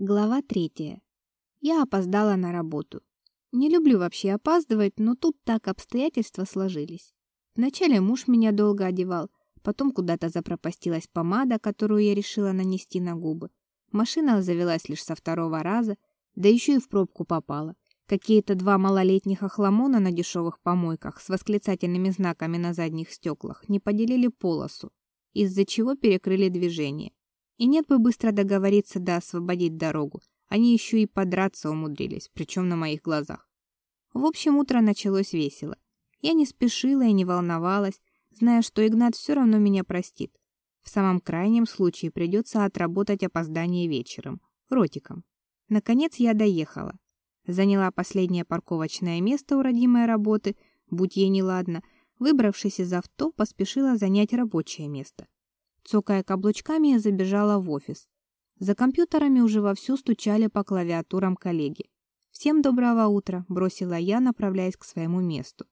Глава третья. Я опоздала на работу. Не люблю вообще опаздывать, но тут так обстоятельства сложились. Вначале муж меня долго одевал, потом куда-то запропастилась помада, которую я решила нанести на губы. Машина завелась лишь со второго раза, да еще и в пробку попала. Какие-то два малолетних охламона на дешевых помойках с восклицательными знаками на задних стеклах не поделили полосу, из-за чего перекрыли движение. И нет бы быстро договориться да освободить дорогу. Они еще и подраться умудрились, причем на моих глазах. В общем, утро началось весело. Я не спешила и не волновалась, зная, что Игнат все равно меня простит. В самом крайнем случае придется отработать опоздание вечером, ротиком. Наконец я доехала. Заняла последнее парковочное место у родимой работы, будь ей неладно, выбравшись из авто, поспешила занять рабочее место. Цокая каблучками, я забежала в офис. За компьютерами уже вовсю стучали по клавиатурам коллеги. «Всем доброго утра», — бросила я, направляясь к своему месту.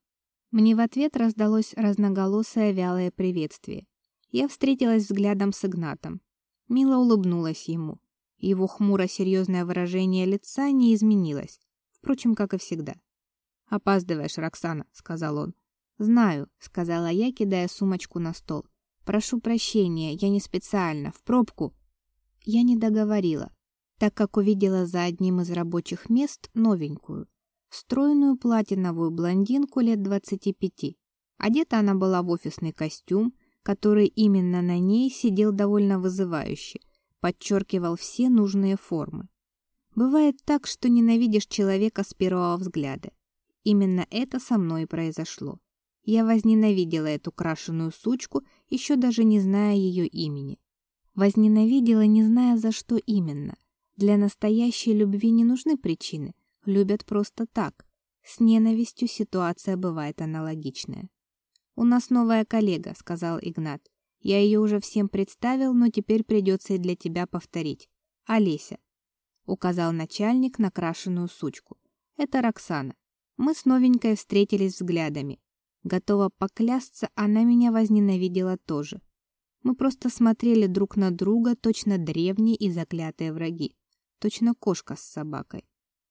Мне в ответ раздалось разноголосое вялое приветствие. Я встретилась взглядом с Игнатом. Мило улыбнулась ему. Его хмуро-серьезное выражение лица не изменилось. Впрочем, как и всегда. «Опаздываешь, Роксана», — сказал он. «Знаю», — сказала я, кидая сумочку на стол. Прошу прощения, я не специально, в пробку. Я не договорила, так как увидела за одним из рабочих мест новенькую, стройную платиновую блондинку лет 25. Одета она была в офисный костюм, который именно на ней сидел довольно вызывающе, подчеркивал все нужные формы. Бывает так, что ненавидишь человека с первого взгляда. Именно это со мной и произошло. Я возненавидела эту крашеную сучку, еще даже не зная ее имени. Возненавидела, не зная за что именно. Для настоящей любви не нужны причины, любят просто так. С ненавистью ситуация бывает аналогичная. «У нас новая коллега», — сказал Игнат. «Я ее уже всем представил, но теперь придется и для тебя повторить. Олеся», — указал начальник на крашеную сучку. «Это Роксана. Мы с новенькой встретились взглядами. Готова поклясться, она меня возненавидела тоже. Мы просто смотрели друг на друга, точно древние и заклятые враги. Точно кошка с собакой.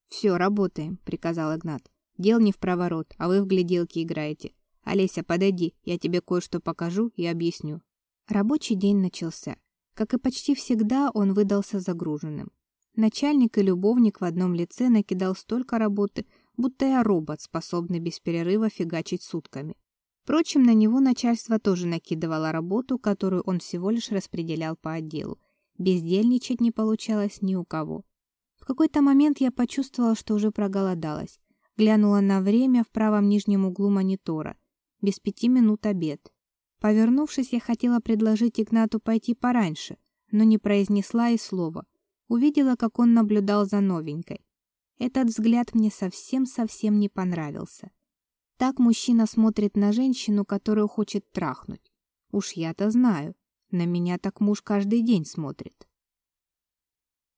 «Все, работаем», — приказал Игнат. «Дел не в проворот, а вы в гляделки играете. Олеся, подойди, я тебе кое-что покажу и объясню». Рабочий день начался. Как и почти всегда, он выдался загруженным. Начальник и любовник в одном лице накидал столько работы, будто я робот, способный без перерыва фигачить сутками. Впрочем, на него начальство тоже накидывало работу, которую он всего лишь распределял по отделу. Бездельничать не получалось ни у кого. В какой-то момент я почувствовала, что уже проголодалась. Глянула на время в правом нижнем углу монитора. Без пяти минут обед. Повернувшись, я хотела предложить Игнату пойти пораньше, но не произнесла и слова. Увидела, как он наблюдал за новенькой. Этот взгляд мне совсем-совсем не понравился. Так мужчина смотрит на женщину, которую хочет трахнуть. Уж я-то знаю, на меня так муж каждый день смотрит.